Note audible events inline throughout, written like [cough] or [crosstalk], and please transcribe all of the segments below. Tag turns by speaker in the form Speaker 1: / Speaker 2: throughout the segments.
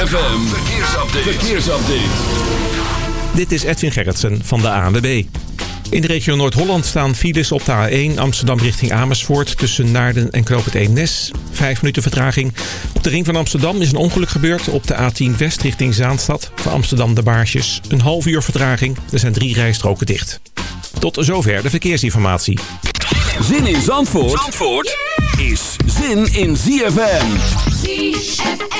Speaker 1: ZFM, verkeersupdate. verkeersupdate.
Speaker 2: Dit is Edwin Gerritsen van de ANWB. In de regio Noord-Holland staan files op de A1 Amsterdam richting Amersfoort... tussen Naarden en Knoop het Eemnes. Vijf minuten vertraging. Op de ring van Amsterdam is een ongeluk gebeurd... op de A10 West richting Zaanstad. Voor Amsterdam de Baarsjes. Een half uur vertraging. Er zijn drie rijstroken dicht. Tot zover de verkeersinformatie.
Speaker 1: Zin in Zandvoort, Zandvoort is zin in ZFM. ZFM.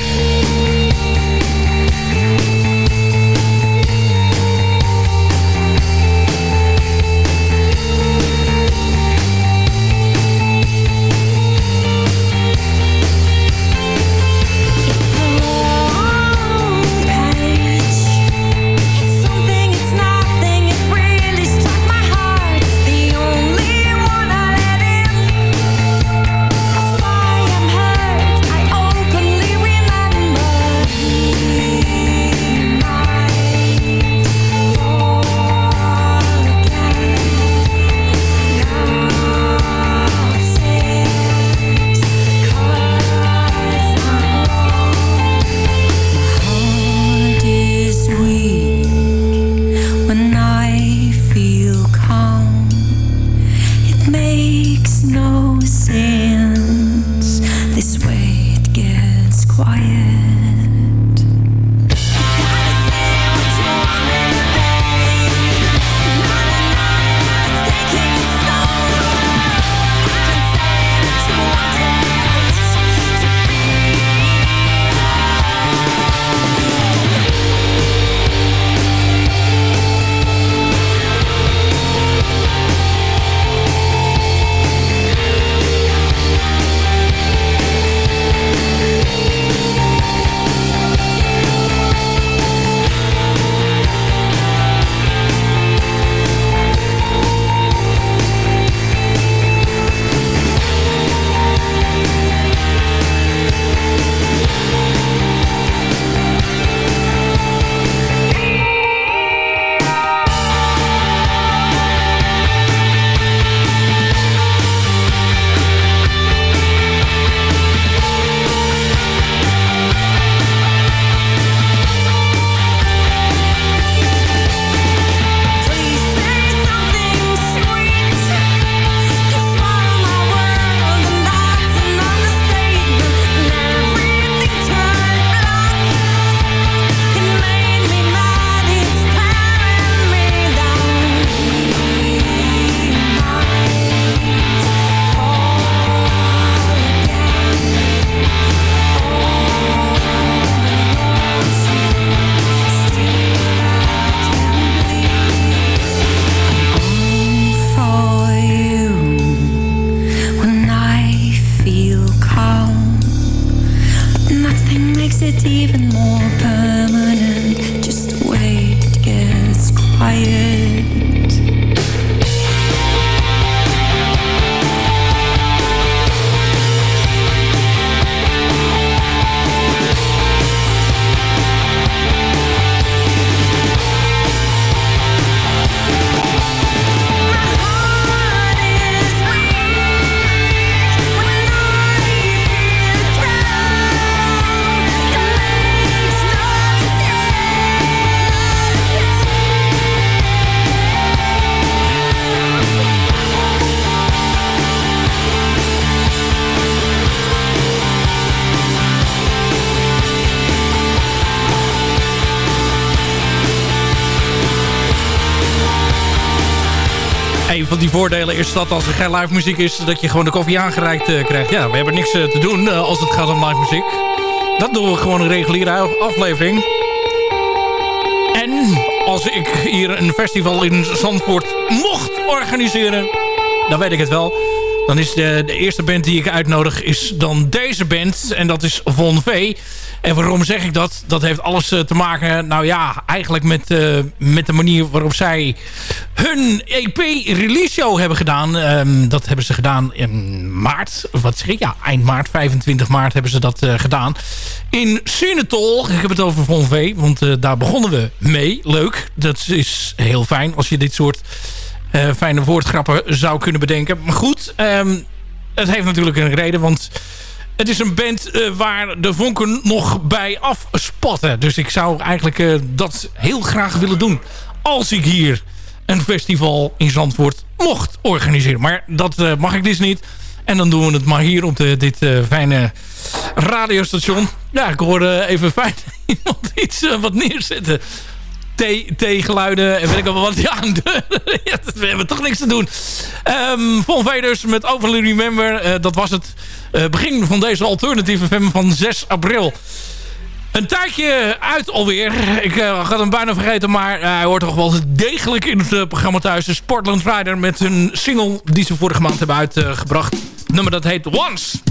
Speaker 3: Van die voordelen is dat als er geen live muziek is... dat je gewoon de koffie aangereikt uh, krijgt. Ja, we hebben niks uh, te doen uh, als het gaat om live muziek. Dat doen we gewoon een reguliere aflevering. En als ik hier een festival in Zandvoort mocht organiseren... dan weet ik het wel. Dan is de, de eerste band die ik uitnodig is dan deze band. En dat is Von V. En waarom zeg ik dat? Dat heeft alles te maken, nou ja, eigenlijk met, met de manier waarop zij hun EP-release show hebben gedaan. Um, dat hebben ze gedaan in maart. Wat zeg ik? Ja, eind maart, 25 maart hebben ze dat uh, gedaan. In Sinetol. Ik heb het over Von V, want daar begonnen we mee. Leuk. Dat is heel fijn als je dit soort fijne woordgrappen zou kunnen bedenken. Maar goed, um, het heeft natuurlijk een reden, want het is een band uh, waar de vonken nog bij afspatten. Dus ik zou eigenlijk uh, dat heel graag willen doen. Als ik hier een festival in Zandvoort mocht organiseren. Maar dat mag ik dus niet. En dan doen we het maar hier op de, dit fijne radiostation. Ja, ik hoorde even fijn [laughs] iemand iets wat neerzetten T-geluiden en weet ik wel wat. [laughs] We hebben toch niks te doen. Um, Von Veders met Overly Remember. Uh, dat was het uh, begin van deze alternatieve FM van 6 april. Een tijdje uit alweer. Ik uh, had hem bijna vergeten, maar hij hoort toch wel degelijk in het programma thuis. De Sportland Rider met hun single die ze vorige maand hebben uitgebracht. Nummer dat heet Once.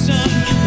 Speaker 3: sun.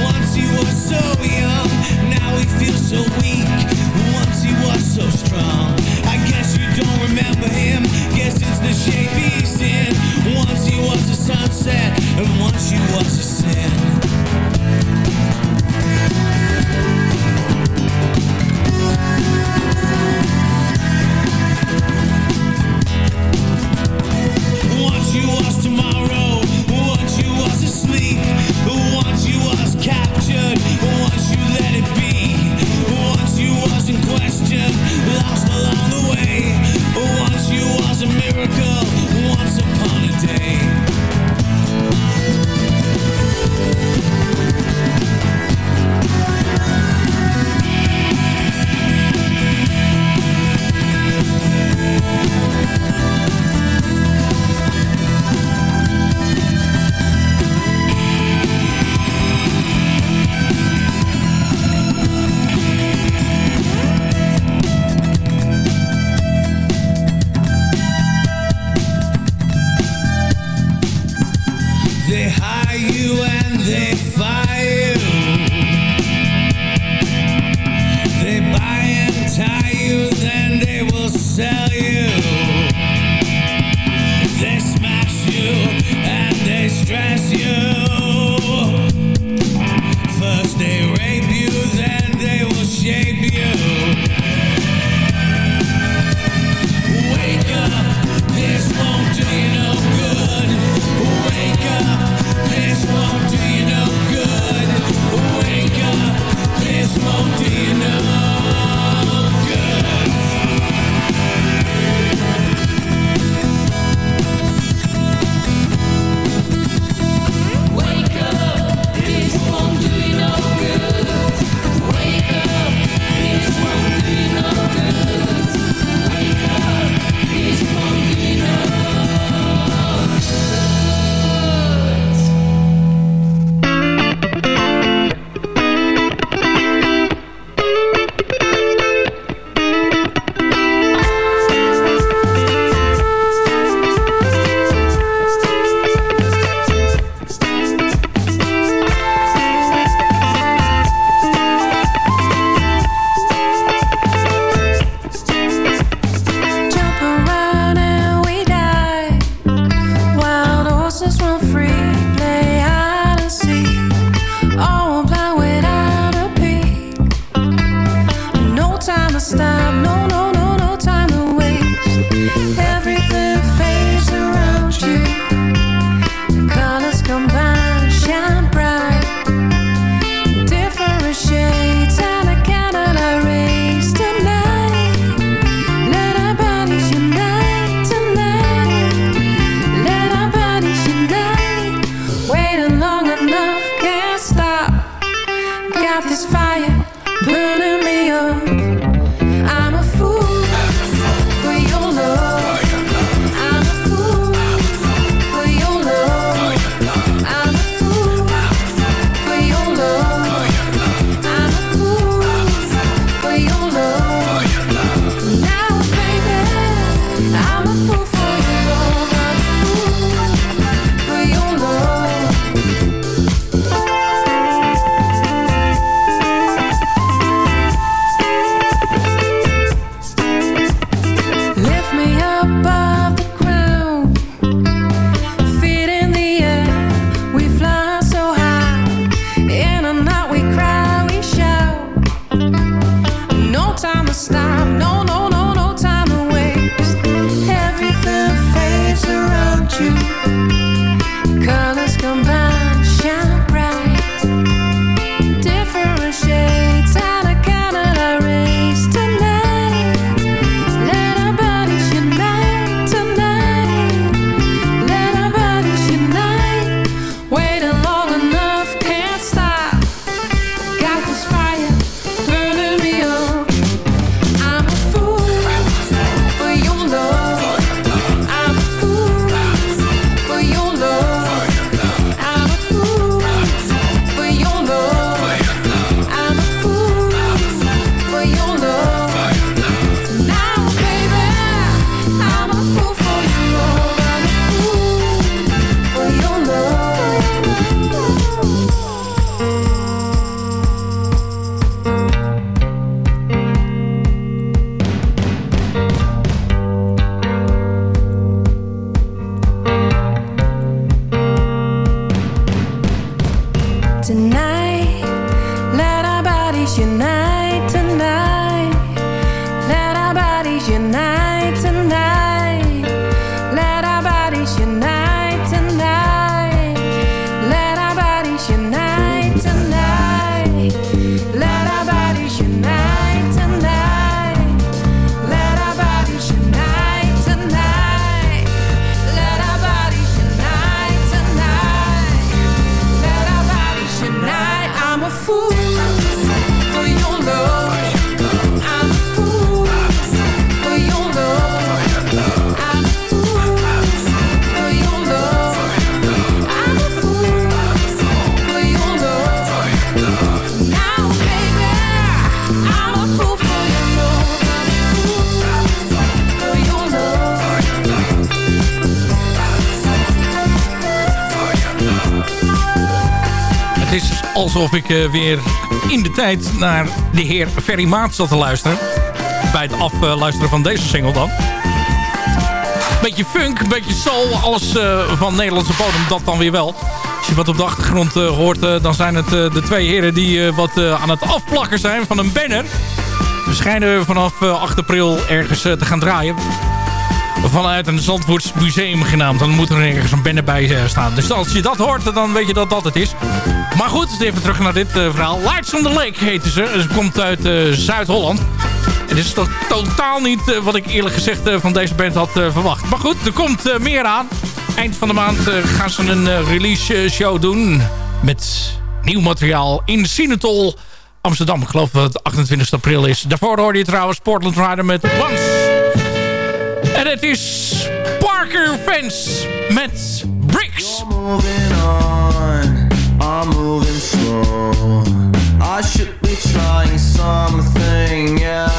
Speaker 3: Alsof ik eh, weer in de tijd naar de heer Ferry Maat zat te luisteren. Bij het afluisteren van deze single dan. Beetje funk, beetje soul, alles eh, van Nederlandse bodem, dat dan weer wel. Als je wat op de achtergrond eh, hoort, dan zijn het de twee heren die wat aan het afplakken zijn van een banner. We schijnen vanaf eh, 8 april ergens te gaan draaien vanuit een Zandvoorts museum genaamd. Dan moet er ergens een banner bij eh, staan. Dus als je dat hoort, dan weet je dat dat het is. Maar goed, even terug naar dit eh, verhaal. Lights on the Lake heten ze. Ze komt uit eh, Zuid-Holland. En dit is toch totaal niet wat ik eerlijk gezegd van deze band had verwacht. Maar goed, er komt meer aan. Eind van de maand gaan ze een release show doen. Met nieuw materiaal in Sinatol, Amsterdam. Ik geloof dat het 28 april is. Daarvoor hoorde je trouwens Portland Rider met Once. En het is Parker Fence met Bricks.
Speaker 4: moving on, I'm moving slow. I should be trying something else.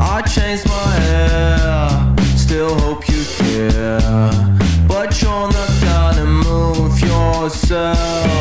Speaker 4: I changed my hair, still hope you care. But you're not gonna move yourself.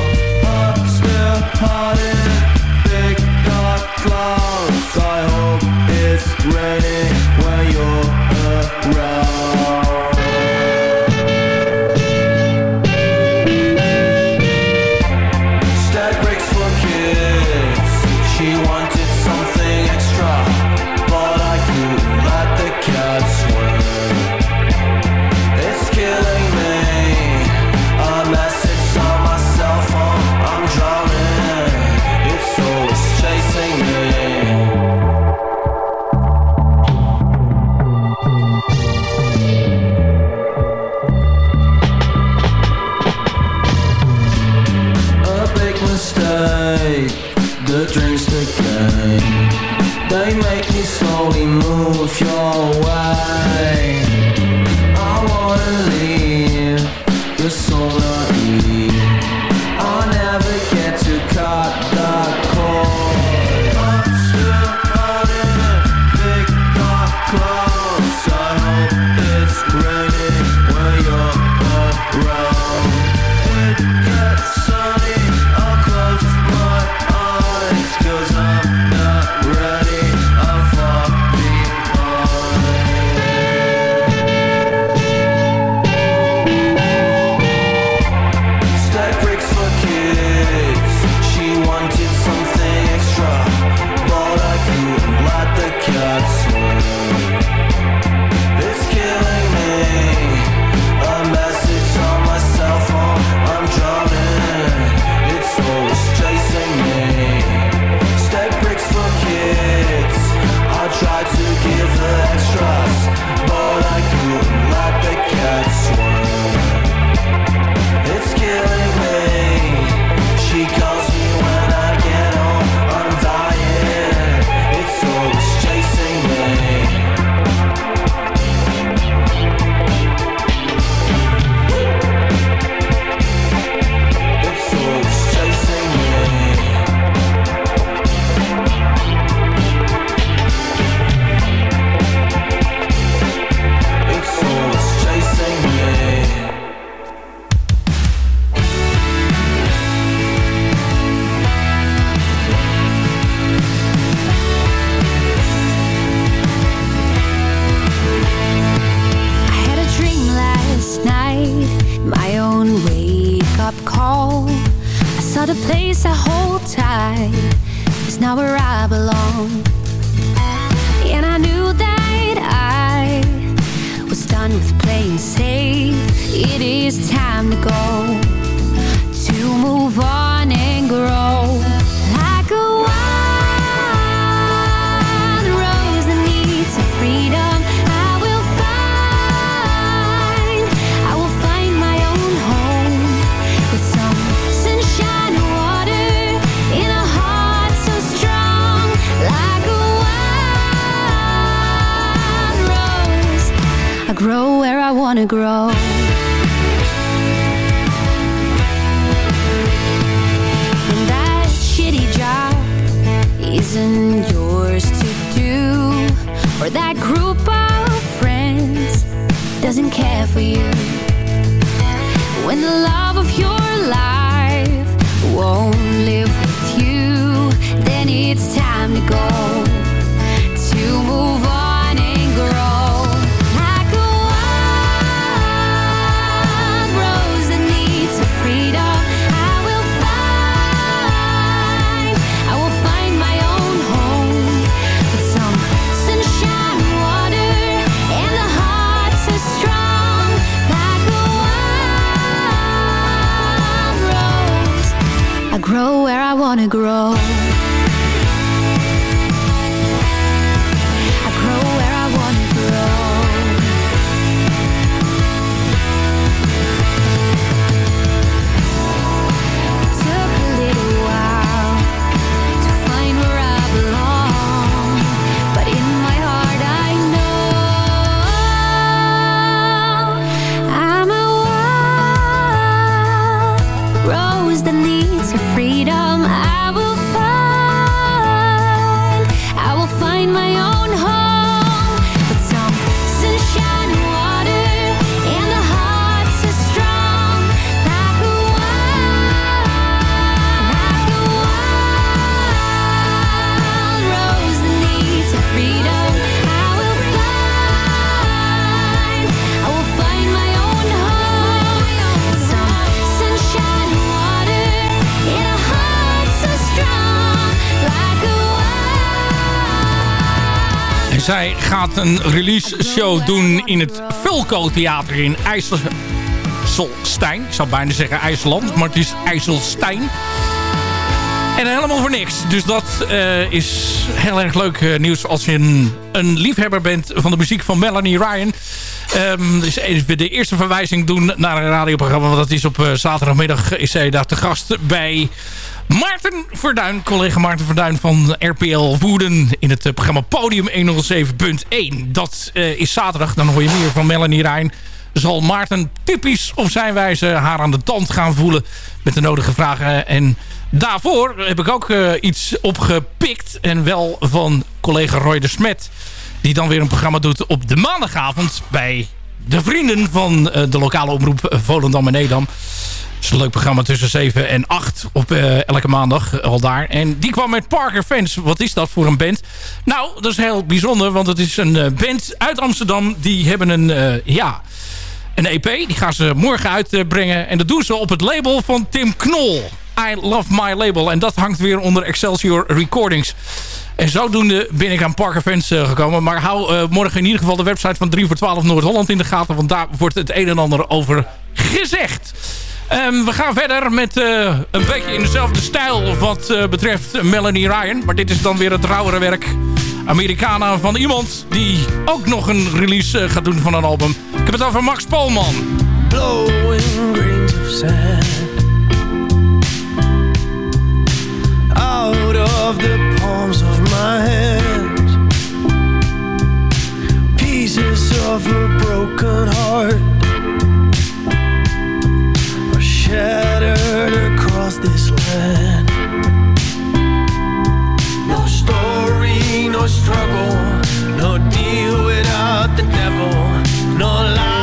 Speaker 3: Een release show doen in het Vulco Theater in IJsselstein. Ik zou bijna zeggen IJsland, maar het is IJsselstein. En helemaal voor niks. Dus dat eh, is heel erg leuk eh, nieuws als je een, een liefhebber bent van de muziek van Melanie Ryan. Ehm, dus even de eerste verwijzing doen naar een radioprogramma. Want dat is op eh, zaterdagmiddag is zij daar te gast bij Maarten Verduin. Collega Maarten Verduin van RPL Woeden in het programma Podium 107.1. Dat is zaterdag. Dan hoor je meer van Melanie Ryan zal Maarten typisch op zijn wijze haar aan de tand gaan voelen met de nodige vragen. En daarvoor heb ik ook eh, iets opgepikt en wel van collega Roy de Smet. Die dan weer een programma doet op de maandagavond bij de vrienden van eh, de lokale omroep Volendam en Edam. Het is een leuk programma tussen 7 en 8 op eh, elke maandag al daar. En die kwam met Parker Fans. Wat is dat voor een band? Nou, dat is heel bijzonder, want het is een band uit Amsterdam. Die hebben een, ja, een EP. Die gaan ze morgen uitbrengen. En dat doen ze op het label van Tim Knol. I Love My Label. En dat hangt weer onder Excelsior Recordings. En zodoende ben ik aan Parker Fans eh, gekomen. Maar hou eh, morgen in ieder geval de website van 3 voor 12 Noord-Holland in de gaten. Want daar wordt het een en ander over gezegd. Ehm, we gaan verder met eh, een beetje in dezelfde stijl wat betreft Melanie Ryan. Maar dit is dan weer het rauwere werk. Americana van iemand die ook nog een release gaat doen van een album. Ik heb het over Max Polman.
Speaker 5: blowing of sand out of the palms of my hands. Pieces of a broken heart are shattered across this land. No story, no struggle, no deal without the devil, no light,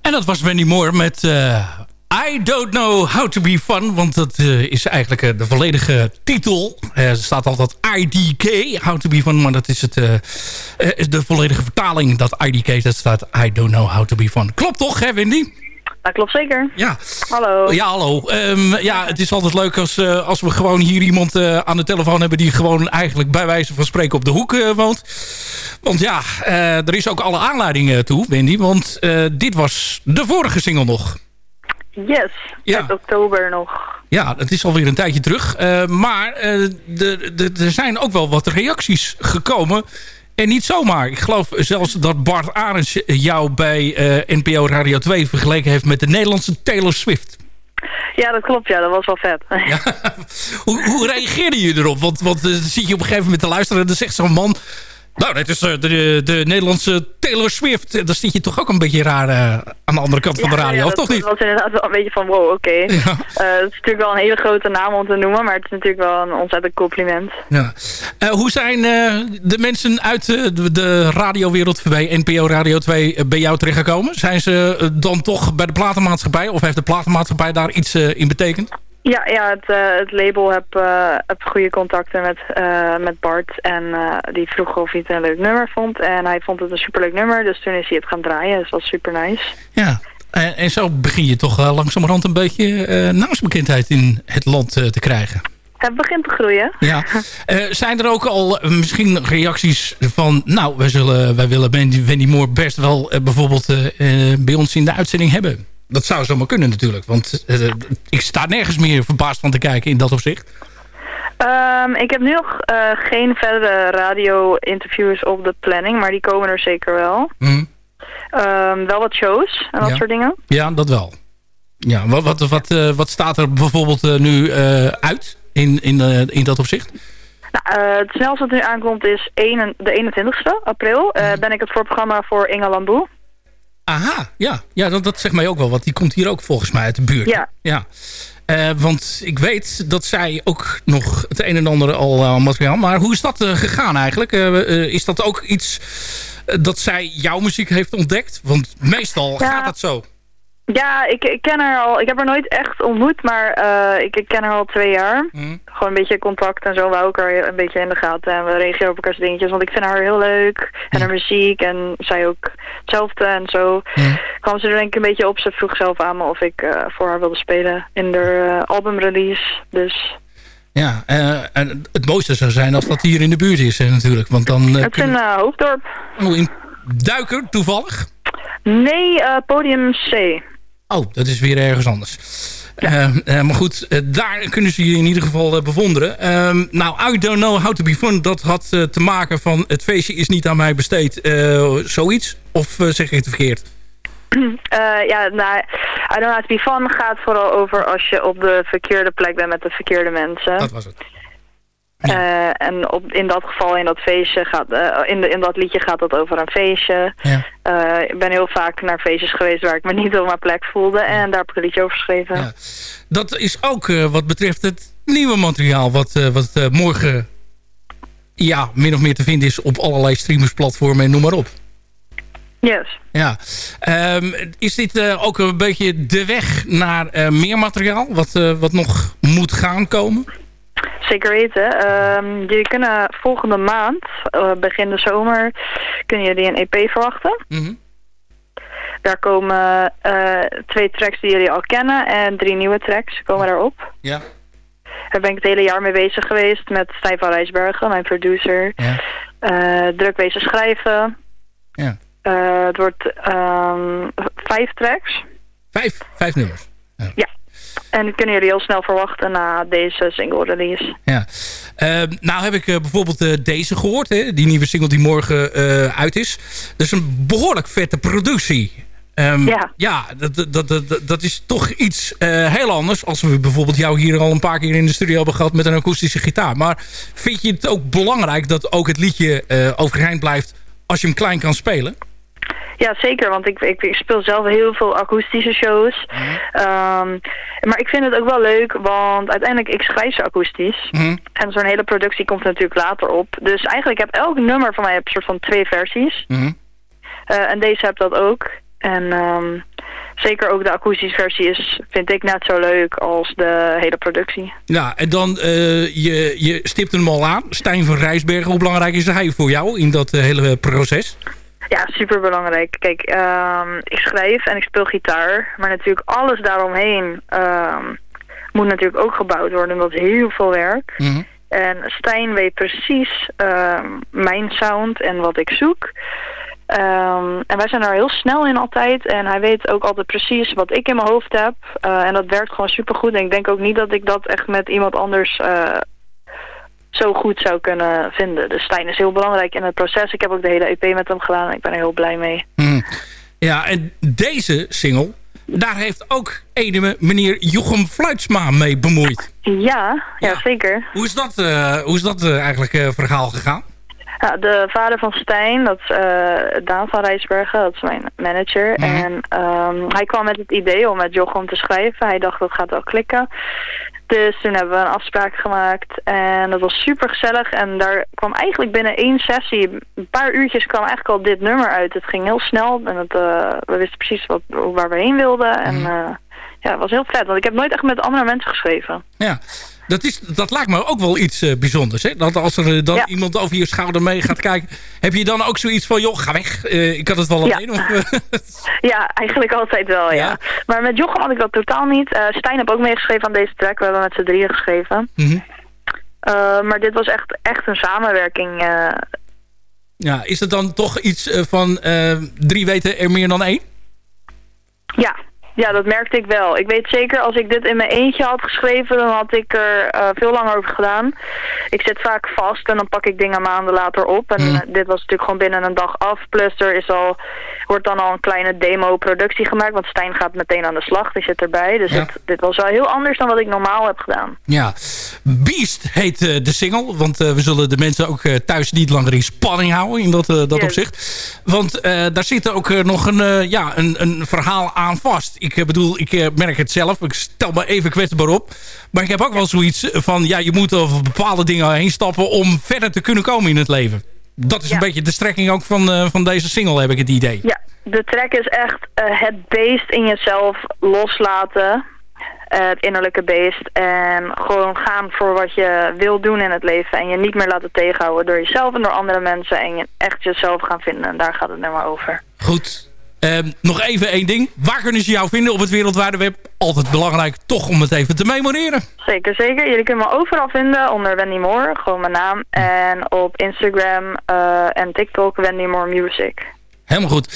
Speaker 3: En dat was Wendy Moore met uh, I Don't Know How To Be Fun. Want dat uh, is eigenlijk uh, de volledige titel. er staat altijd IDK, How To Be Fun. Maar dat is, het, de volledige vertaling. Dat IDK, dat staat I Don't Know How To Be Fun. Klopt toch, hè Wendy?
Speaker 6: Dat klopt zeker.
Speaker 3: Ja.
Speaker 6: Hallo.
Speaker 3: Ja, hallo. Um, ja, het is altijd leuk als, uh, als we gewoon hier iemand uh, aan de telefoon hebben... die gewoon eigenlijk bij wijze van spreken op de hoek uh, woont. Want ja, er is ook alle aanleiding toe, Wendy. Want dit was de vorige single nog.
Speaker 6: Yes, ja. uit oktober nog.
Speaker 3: Ja, het is alweer een tijdje terug. maar er zijn ook wel wat reacties gekomen... En niet zomaar. Ik geloof zelfs dat Bart Arends jou bij uh, NPO Radio 2 vergeleken heeft met de Nederlandse Taylor Swift.
Speaker 6: Ja, dat klopt. Ja, dat was wel vet. [laughs]
Speaker 3: Ja. hoe, hoe reageerde je erop? Want, want uh, zit je op een gegeven moment te luisteren en dan zegt zo'n man... Nou, dit is uh, de, de Nederlandse Taylor Swift. Dan zit je toch ook een beetje raar uh, aan de andere kant
Speaker 6: ja,
Speaker 3: van de radio,
Speaker 6: ja,
Speaker 3: of toch niet?
Speaker 6: Dat was inderdaad wel een beetje van, wow, oké. Okay. Ja. Uh, het is natuurlijk wel een hele grote naam om te noemen, maar het is natuurlijk wel een ontzettend compliment.
Speaker 3: Ja. hoe zijn de mensen uit de, de radiowereld bij NPO Radio 2 bij jou terechtgekomen? Zijn ze dan toch bij de platenmaatschappij, of heeft de platenmaatschappij daar iets in betekend?
Speaker 6: Ja, ja het, uh, het label heb, uh, heb goede contacten met, uh, met Bart. En die vroeg of hij het een leuk nummer vond. En hij vond het een superleuk nummer. Dus toen is hij het gaan draaien. Dus dat was super nice.
Speaker 3: Ja, en, en zo begin je toch langzamerhand een beetje naamsbekendheid in het land te krijgen.
Speaker 6: Het begint te groeien.
Speaker 3: Ja. [laughs] zijn er ook al misschien reacties van... Nou, wij, zullen, wij willen Wendy, Wendy Moore best wel bijvoorbeeld bij ons in de uitzending hebben dat zou zomaar kunnen natuurlijk. Want uh, ik sta nergens meer verbaasd van te kijken in dat opzicht.
Speaker 6: Um, ik heb nu nog uh, geen verdere radio-interviews op de planning, maar die komen er zeker wel. Mm. Um, wel wat shows en dat
Speaker 3: ja.
Speaker 6: soort dingen.
Speaker 3: Ja, dat wel. Ja, wat, wat, wat, uh, wat staat er bijvoorbeeld uh, nu uit in, in, in dat opzicht?
Speaker 6: Nou, het snelste wat nu aankomt is 1, de 21ste april. Mm. ben ik het voorprogramma voor Inga Lamboe.
Speaker 3: Aha, ja, ja dat, dat zegt mij ook wel. Want die komt hier ook volgens mij uit de buurt.
Speaker 6: Ja.
Speaker 3: ja. Uh, want ik weet dat zij ook nog het een en ander al uh, materiaal... Maar hoe is dat uh, gegaan eigenlijk? is dat ook iets dat zij jouw muziek heeft ontdekt? Want meestal
Speaker 6: ja.
Speaker 3: gaat dat zo.
Speaker 6: Ja, ik, ik ken haar al. Ik heb haar nooit echt ontmoet, maar uh, ik, ik ken haar al twee jaar. Mm. Gewoon een beetje contact en zo. We ook haar een beetje in de gaten en we reageren op elkaars dingetjes. Want ik vind haar heel leuk. En mm. haar muziek en zij ook hetzelfde en zo. Mm. kwam ze er denk ik een beetje op. Ze vroeg zelf aan me of ik uh, voor haar wilde spelen in de uh, albumrelease. Dus...
Speaker 3: Ja, en het mooiste zou zijn als dat hier in de buurt is natuurlijk. Want dan,
Speaker 6: het is in Hoofddorp.
Speaker 3: Oh, in Duiker toevallig?
Speaker 6: Nee, podium C.
Speaker 3: Oh, dat is weer ergens anders. Ja. Uh, uh, maar goed, uh, daar kunnen ze je in ieder geval bewonderen. Ehm, nou, I don't know how to be fun. Dat had te maken van het feestje is niet aan mij besteed. zoiets? Of zeg ik het verkeerd? [clears throat]
Speaker 6: ja, nou, I don't know how to be fun gaat vooral over als je op de verkeerde plek bent met de verkeerde mensen.
Speaker 3: Dat was het.
Speaker 6: Ja. Uh, en op, in dat geval, in dat feestje gaat, uh, in, de, in dat liedje gaat het over een feestje.
Speaker 3: Ja.
Speaker 6: Uh, ik ben heel vaak naar feestjes geweest waar ik me niet op mijn plek voelde. En daar heb ik een liedje over geschreven.
Speaker 3: Ja. Dat is ook wat betreft het nieuwe materiaal wat, wat morgen ja, min of meer te vinden is op allerlei streamersplatformen en noem maar op.
Speaker 6: Yes.
Speaker 3: Ja. Um, is dit ook een beetje de weg naar meer materiaal wat, wat nog moet gaan komen?
Speaker 6: Zeker weten. Um, jullie kunnen volgende maand, uh, begin de zomer, kunnen jullie een EP verwachten.
Speaker 3: Mm -hmm.
Speaker 6: Daar komen uh, twee tracks die jullie al kennen en drie nieuwe tracks komen daarop.
Speaker 3: Ja.
Speaker 6: Daar ben ik het hele jaar mee bezig geweest met Stijf Rijsbergen, mijn producer.
Speaker 3: Ja.
Speaker 6: Uh, druk wezen schrijven.
Speaker 3: Ja.
Speaker 6: het wordt um, vijf tracks.
Speaker 3: Vijf? Vijf nummers?
Speaker 6: Ja. ja. En die kunnen jullie heel snel verwachten na deze single release.
Speaker 3: Ja. Uh, nou heb ik uh, bijvoorbeeld uh, deze gehoord. Hè? Die nieuwe single die morgen uit is. Dat is een behoorlijk vette productie. Um,
Speaker 6: ja.
Speaker 3: Ja, dat, dat, dat, dat is toch iets heel anders. Als we bijvoorbeeld jou hier al een paar keer in de studio hebben gehad met een akoestische gitaar. Maar vind je het ook belangrijk dat ook het liedje overeind blijft als je hem klein kan spelen?
Speaker 6: Ja, zeker, want ik, ik, ik, speel zelf heel veel akoestische shows. Um, maar ik vind het ook wel leuk, want uiteindelijk, ik schrijf ze akoestisch.
Speaker 3: Mhm.
Speaker 6: En zo'n hele productie komt natuurlijk later op. Dus eigenlijk heb elk nummer van mij een soort van twee versies.
Speaker 3: Mhm.
Speaker 6: Uh, en deze heb dat ook. En ehm, zeker ook de akoestische versie is, vind ik net zo leuk als de hele productie.
Speaker 3: Ja, en dan, uh, je, je stipt hem al aan. Stijn van Rijsbergen, hoe belangrijk is hij voor jou in dat uh, hele proces?
Speaker 6: Ja, super belangrijk. Kijk, um, ik schrijf en ik speel gitaar. Maar natuurlijk alles daaromheen um, moet natuurlijk ook gebouwd worden. Dat is heel veel werk. Mm -hmm. En Stijn weet precies um, mijn sound en wat ik zoek. Um, en wij zijn er heel snel in altijd. En hij weet ook altijd precies wat ik in mijn hoofd heb. Uh, en dat werkt gewoon supergoed. En ik denk ook niet dat ik dat echt met iemand anders uh, zo goed zou kunnen vinden. Dus Stijn is heel belangrijk in het proces. Ik heb ook de hele EP met hem gedaan. En ik ben er heel blij mee.
Speaker 3: Mm. Ja, en deze single, daar heeft ook ene meneer Jochem Fluitsma mee bemoeid.
Speaker 6: Ja, ja, ja. zeker.
Speaker 3: Hoe is dat, uh, hoe is dat eigenlijk verhaal gegaan?
Speaker 6: Ja, de vader van Stijn, dat is Daan van Rijsbergen, dat is mijn manager. Mm -hmm. En um, hij kwam met het idee om met Jochem te schrijven. Hij dacht dat gaat wel klikken. Dus toen hebben we een afspraak gemaakt en dat was super gezellig. En daar kwam eigenlijk binnen één sessie, een paar uurtjes kwam eigenlijk al dit nummer uit. Het ging heel snel en het, uh, we wisten precies wat, waar we heen wilden. En uh, ja, het was heel vet, want ik heb nooit echt met andere mensen geschreven.
Speaker 3: Ja. Dat, is, dat lijkt me ook wel iets uh, bijzonders. Hè? Dat als er dan ja. iemand over je schouder mee gaat kijken... heb je dan ook zoiets van, joh, ga weg. Uh, ik had het wel alleen.
Speaker 6: Ja. Of, [laughs] ja, eigenlijk altijd wel, ja. ja. Maar met Jochem had ik dat totaal niet. Uh, Stijn heb ook meegeschreven aan deze track. We hebben met z'n drieën geschreven. Mm -hmm. maar dit was echt, echt een samenwerking.
Speaker 3: Ja, is het dan toch iets van drie weten er meer dan één?
Speaker 6: Ja, ja, dat merkte ik wel. Ik weet zeker, als ik dit in mijn eentje had geschreven, dan had ik er uh, veel langer over gedaan. Ik zit vaak vast en dan pak ik dingen maanden later op. En mm. uh, dit was natuurlijk gewoon binnen een dag af. Plus er is al, wordt dan al een kleine demo-productie gemaakt, want Stijn gaat meteen aan de slag. Die zit erbij. Dus ja. dit, dit, was wel heel anders dan wat ik normaal heb gedaan.
Speaker 3: Ja, Beast heet uh, de single, want we zullen de mensen ook thuis niet langer in spanning houden in dat, dat yes. opzicht. Want daar zit ook nog een, ja, een, een verhaal aan vast. Ik bedoel, ik merk het zelf. Ik stel me even kwetsbaar op. Maar ik heb ook wel zoiets van... ja, je moet over bepaalde dingen heen stappen... om verder te kunnen komen in het leven. Dat is ja. een beetje de strekking ook van, uh, van deze single, heb ik het idee.
Speaker 6: Ja, de track is echt uh, het beest in jezelf loslaten. Uh, het innerlijke beest. En gewoon gaan voor wat je wil doen in het leven. En je niet meer laten tegenhouden door jezelf en door andere mensen. En je echt jezelf gaan vinden. En daar gaat het nu maar over.
Speaker 3: Goed. Um, nog even één ding. Waar kunnen ze jou vinden op het wereldwijde web? Altijd belangrijk toch om het even te memoreren.
Speaker 6: Zeker, zeker. Jullie kunnen me overal vinden onder Wendy Moore. Gewoon mijn naam. En op Instagram uh, en TikTok Wendy Moore Music.
Speaker 3: Helemaal goed.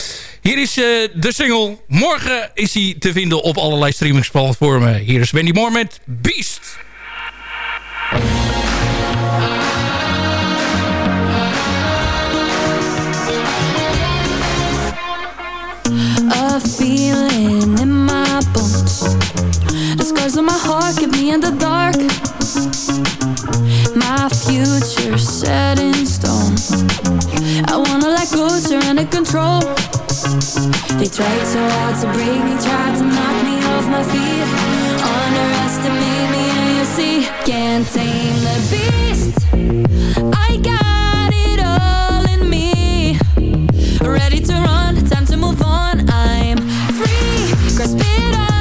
Speaker 3: Hier is uh, de single. Morgen is hij te vinden op allerlei streamingsplatformen. Hier is Wendy Moore met Beast.
Speaker 1: Feeling in my bones The scars on my heart keep me in the dark. My future set in stone. I wanna let go, surrender control. They tried so hard to break me Tried to knock me off my feet. Underestimate me and you see Can't tame the beast. I got it all in me. Ready to run, grasp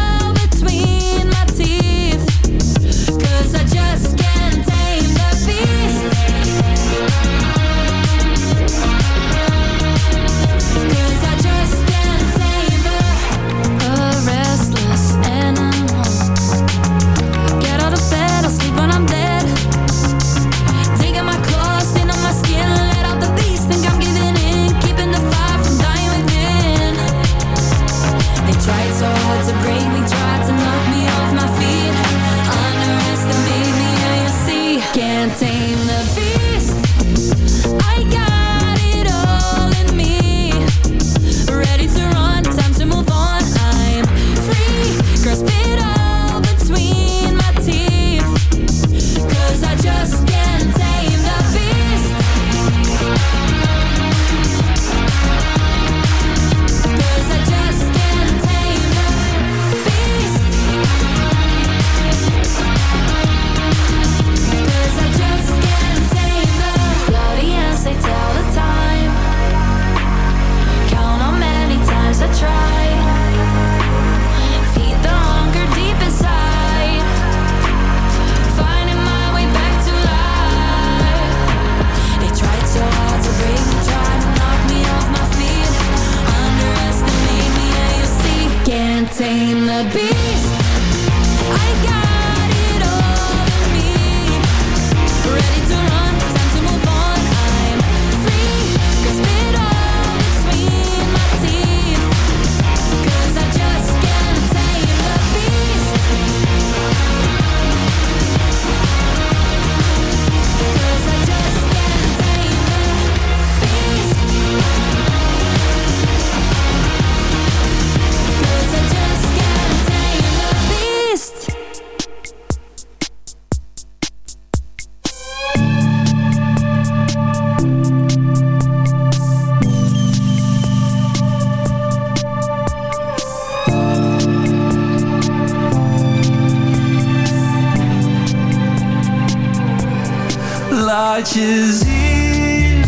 Speaker 7: Laat je zien,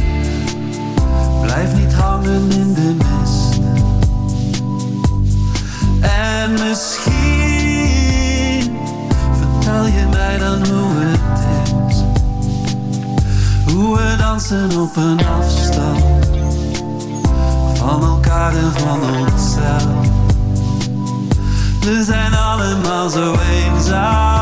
Speaker 7: blijf niet hangen in de mist. En misschien vertel je mij dan hoe het is. Hoe we dansen op een afstand van elkaar en van onszelf. We zijn allemaal zo eenzaam,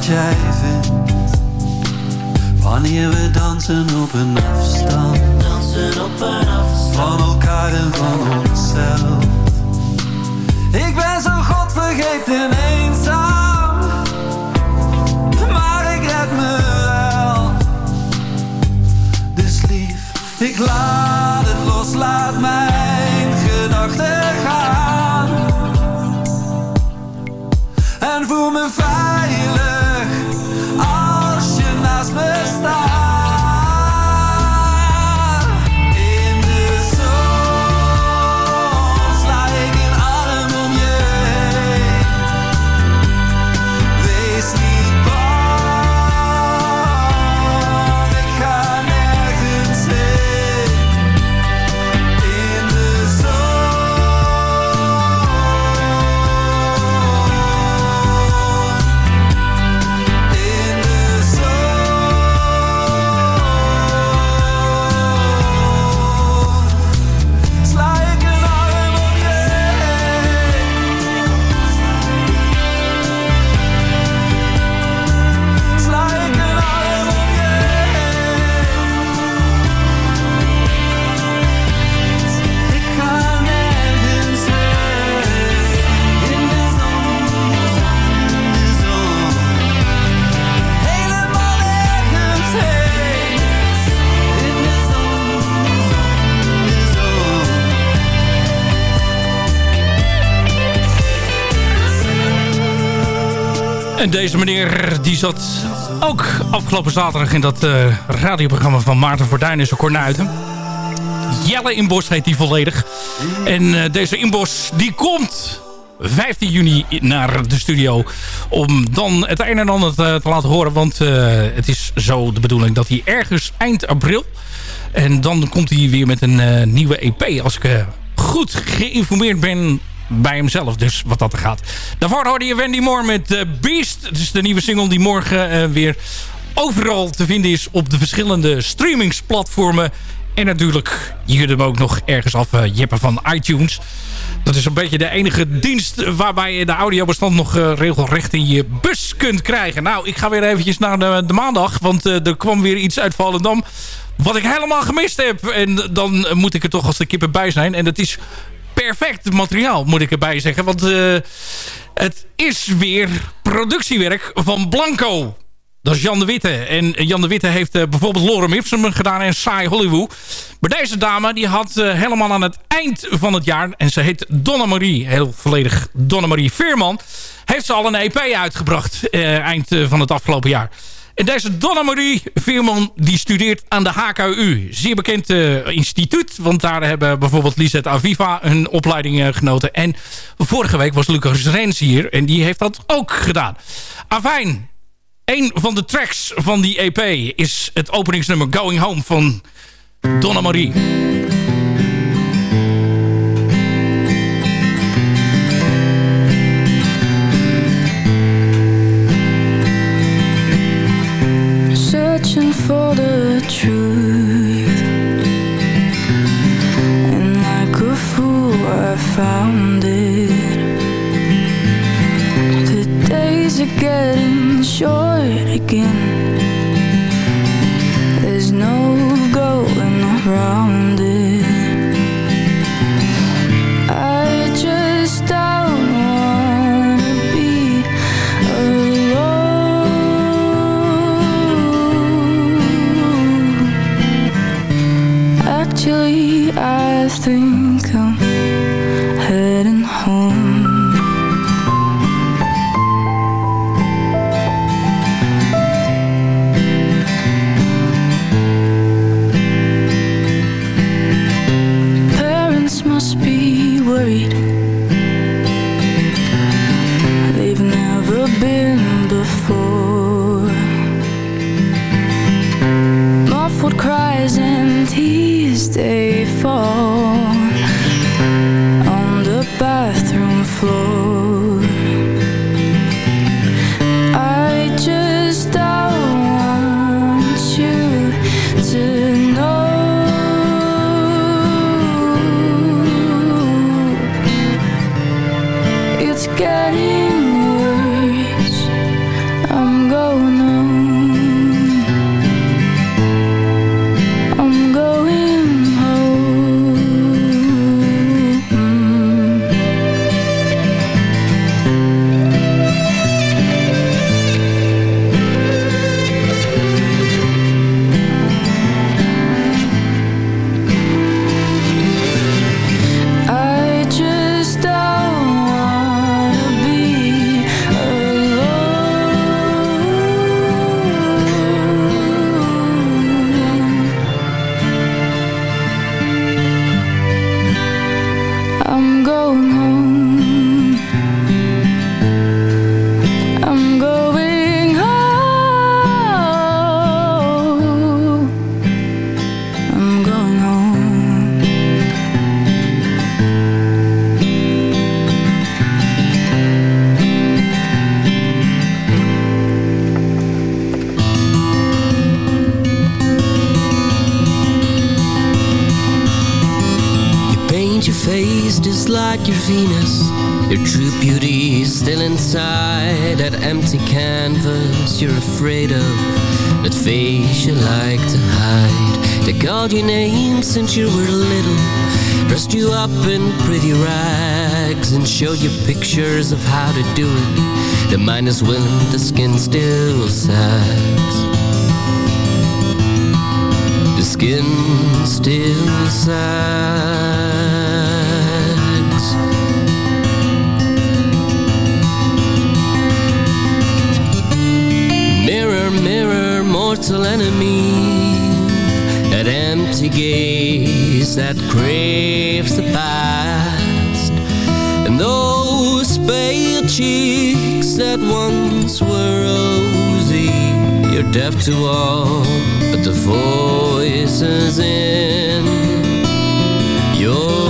Speaker 7: wat jij vindt. Wanneer we dansen op een afstand van elkaar en van onszelf. Ik ben zo godvergeten eenzaam, maar ik red me wel. Dus lief, ik laat het los, laat mijn En
Speaker 3: deze meneer die zat ook afgelopen zaterdag in dat eh, radioprogramma van Maarten Fortuyn en zijn Kornuiten. Jelle Inbos heet die volledig. En eh, deze Inbos die komt 15 juni naar de studio om dan het een en ander te, te laten horen. Want eh, het is zo de bedoeling dat hij ergens eind april... en dan komt hij weer met een nieuwe EP als ik goed geïnformeerd ben bij hemzelf. Dus wat dat er gaat. Daarvoor hoorde je Wendy Moore met eh, Beast. Het is de nieuwe single die morgen eh, weer overal te vinden is op de verschillende streamingsplatformen. En natuurlijk, je kunt hem ook nog ergens af uh, jeppen van iTunes. Dat is een beetje de enige dienst waarbij je de audiobestand nog regelrecht in je bus kunt krijgen. Nou, ik ga weer eventjes naar de, maandag, want er kwam weer iets uit Volendam wat ik helemaal gemist heb. En dan moet ik er toch als de kippen bij zijn. En dat is perfect materiaal, moet ik erbij zeggen. Want uh, het is weer productiewerk van Blanco. Dat is Jan de Witte. En Jan de Witte heeft uh, bijvoorbeeld Lorem Ipsum gedaan en Saai Hollywood. Maar deze dame die had uh, helemaal aan het eind van het jaar... en ze heet Donna Marie, heel volledig Donna Marie Veerman... heeft ze al een EP uitgebracht eind van het afgelopen jaar. En deze Donna Marie Veerman die studeert aan de HKU. Zeer bekend uh, instituut. Want daar hebben bijvoorbeeld Lisette Aviva een opleiding uh, genoten. En vorige week was Lucas Rens hier. En die heeft dat ook gedaan. Afijn. Een van de tracks van die EP is het openingsnummer Going Home van Donna Marie.
Speaker 1: Getting short again. There's no going around it. I just don't wanna be alone. Actually, I think
Speaker 8: called your name since you were little. Dressed you up in pretty rags and showed you pictures of how to do it. The mind is willing, the skin still sags. The skin still sags. Mirror, mirror, mortal enemy, empty gaze that craves the past, and those pale cheeks that once were rosy. You're deaf to all but the voices in your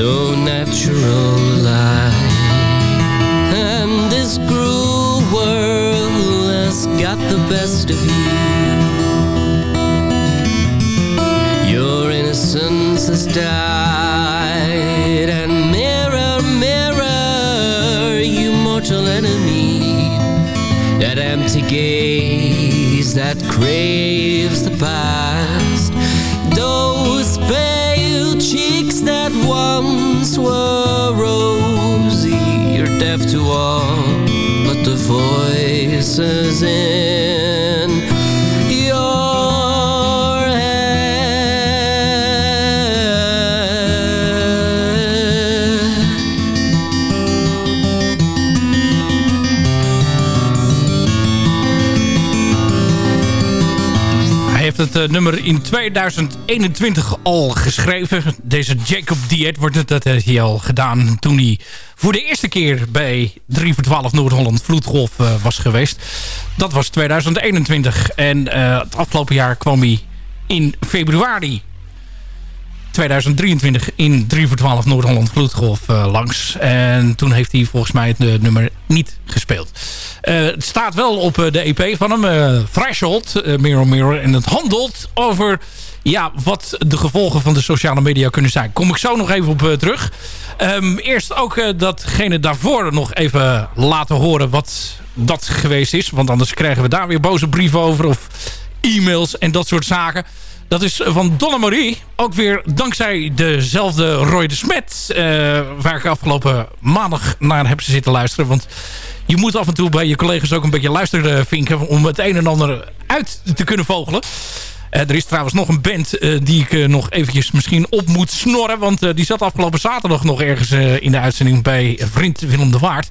Speaker 8: so natural alive. And this cruel world has got the best of you. Your innocence has died. And mirror, mirror, you mortal enemy that empty gaze that craves you're to all but the voices in
Speaker 3: het eh, nummer in 2021 al geschreven. Deze Jacob wordt het, dat heeft hij al gedaan toen hij voor de eerste keer bij 3 voor 12 Noord-Holland Vloedgolf eh, was geweest. Dat was 2021 en eh, het afgelopen jaar kwam hij in februari 2023 in 3 voor 12 Noord-Holland Vloedgolf eh, langs. En toen heeft hij volgens mij het nummer niet gespeeld. Eh, het staat wel op eh, de EP van hem, Threshold, Mirror Mirror. En het handelt over ja, wat de gevolgen van de sociale media kunnen zijn. Kom ik zo nog even op terug. Ehm, eerst ook datgene daarvoor nog even laten horen wat dat geweest is. Want anders krijgen we daar weer boze brieven over of e-mails en dat soort zaken. Dat is van Donna Marie. Ook weer dankzij dezelfde Roy de Smet. eh, waar ik afgelopen maandag naar heb zitten luisteren. Want je moet af en toe bij je collega's ook een beetje luisteren vinken. Om het een en ander uit te kunnen vogelen. Eh, er is trouwens nog een band eh, die ik eh, nog eventjes misschien op moet snorren. Want eh, die zat afgelopen zaterdag nog ergens eh, in de uitzending bij vriend Willem de Waard.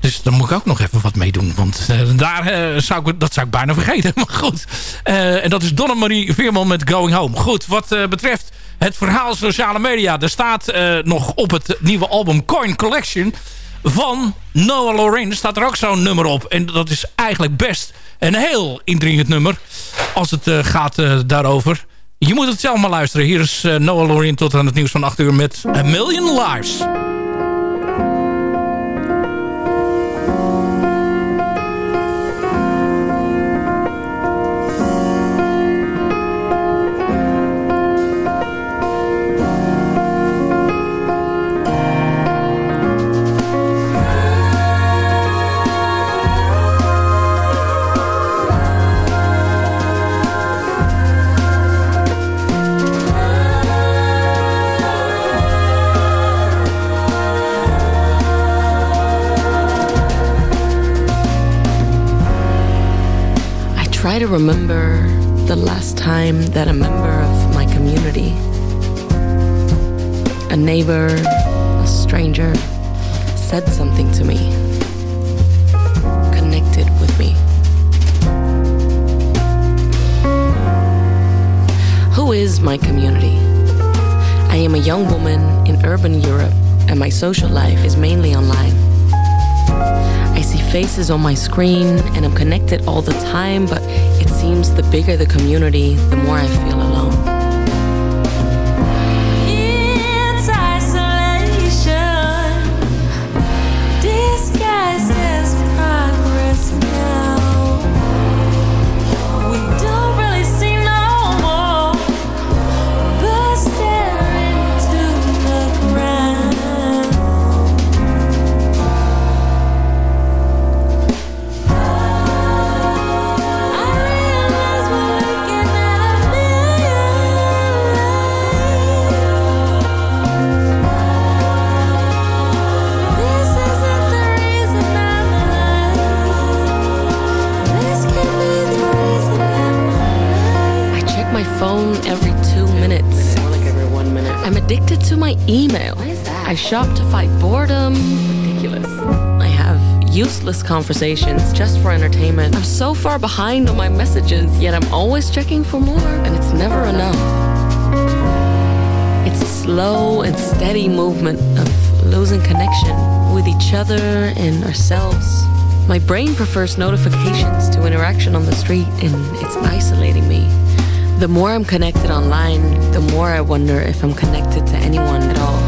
Speaker 3: Dus daar moet ik ook nog even wat mee doen. Want eh, daar, eh, zou ik, dat zou ik bijna vergeten. [laughs] Maar goed. Eh, en dat is Donna Marie Veerman met Going Home. Goed, wat betreft het verhaal sociale media. Er staat nog op het nieuwe album Coin Collection van Noah Lorraine. staat er ook zo'n nummer op. En dat is eigenlijk best een heel indringend nummer. Als het gaat daarover. Je moet het zelf maar luisteren. Hier is Noah Lorraine tot aan het nieuws van 8 uur met A Million Lives.
Speaker 9: Remember the last time that a member of my community, a neighbor, a stranger, said something to me, connected with me. Who is my community? I am a young woman in urban Europe, and my social life is mainly online. I see faces on my screen and I'm connected all the time, but seems the bigger the community, the more I feel alone. to my email. I shop to fight boredom. Ridiculous. I have useless conversations just for entertainment. I'm so far behind on my messages, yet I'm always checking for more, and it's never enough. It's a slow and steady movement of losing connection with each other and ourselves. My brain prefers notifications to interaction on the street, and it's isolating me the more I'm connected online, the more I wonder if I'm connected to anyone at all.